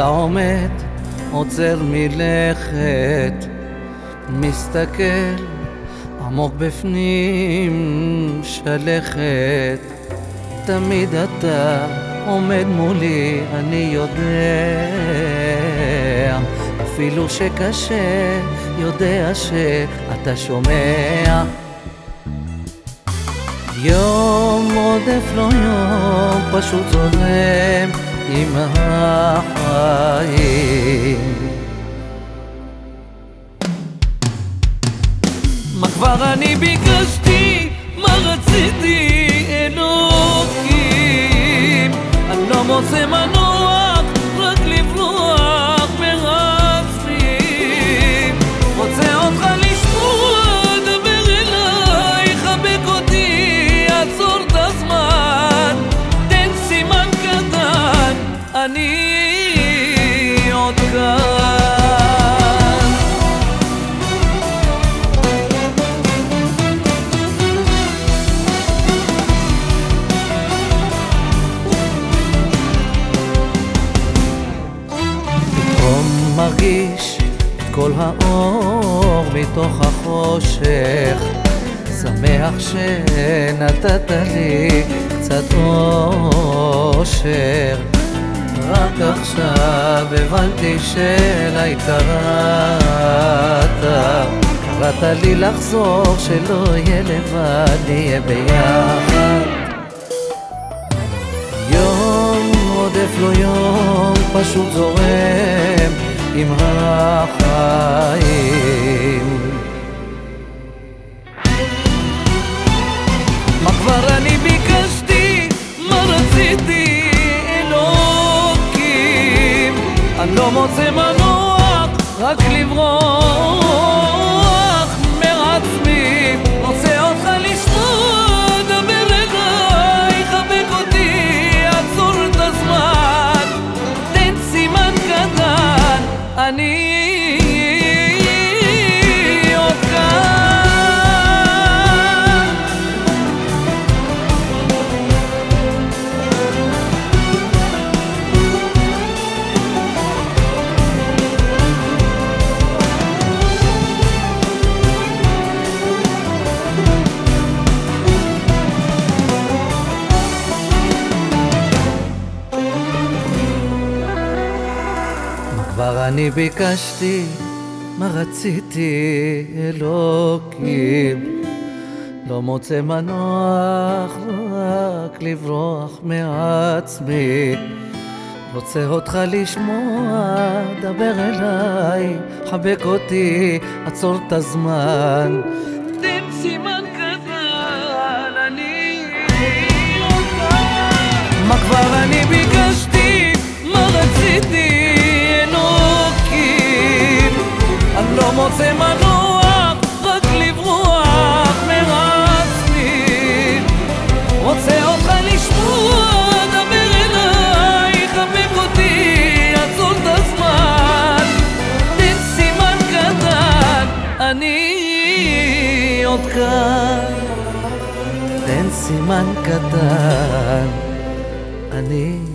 אתה עומד, עוצר מלכת, מסתכל עמוק בפנים, שלכת. תמיד אתה עומד מולי, אני יודע, אפילו שקשה, יודע שאתה שומע. יום עודף לא יום, פשוט זורם עם החיים. מה כבר אני ביקשתי, מה רציתי, אלוקים? אני לא מוצא מנוח, אני עוד כאן. פתאום מרגיש את כל האור מתוך החושך שמח שנתת לי קצת אושר רק עכשיו הבנתי שאליי קראת. קראת לי לחזור שלא יהיה לבד נהיה ביחד. יום עודף לו יום פשוט זורם עם החיים אני לא מוצא מנוח רק לברוח אני ביקשתי? מה רציתי, אלוקים? לא מוצא מנוח, רק לברוח מעצמי. רוצה אותך לשמוע, דבר אליי, חבק אותי, עצור את הזמן. מוצא מנוח, רק לברוח מעצמי. רוצה אותך לשמוע, דבר אליי, חבק אותי, עצור את הזמן. תן סימן קטן, אני עוד כאן. תן סימן קטן, אני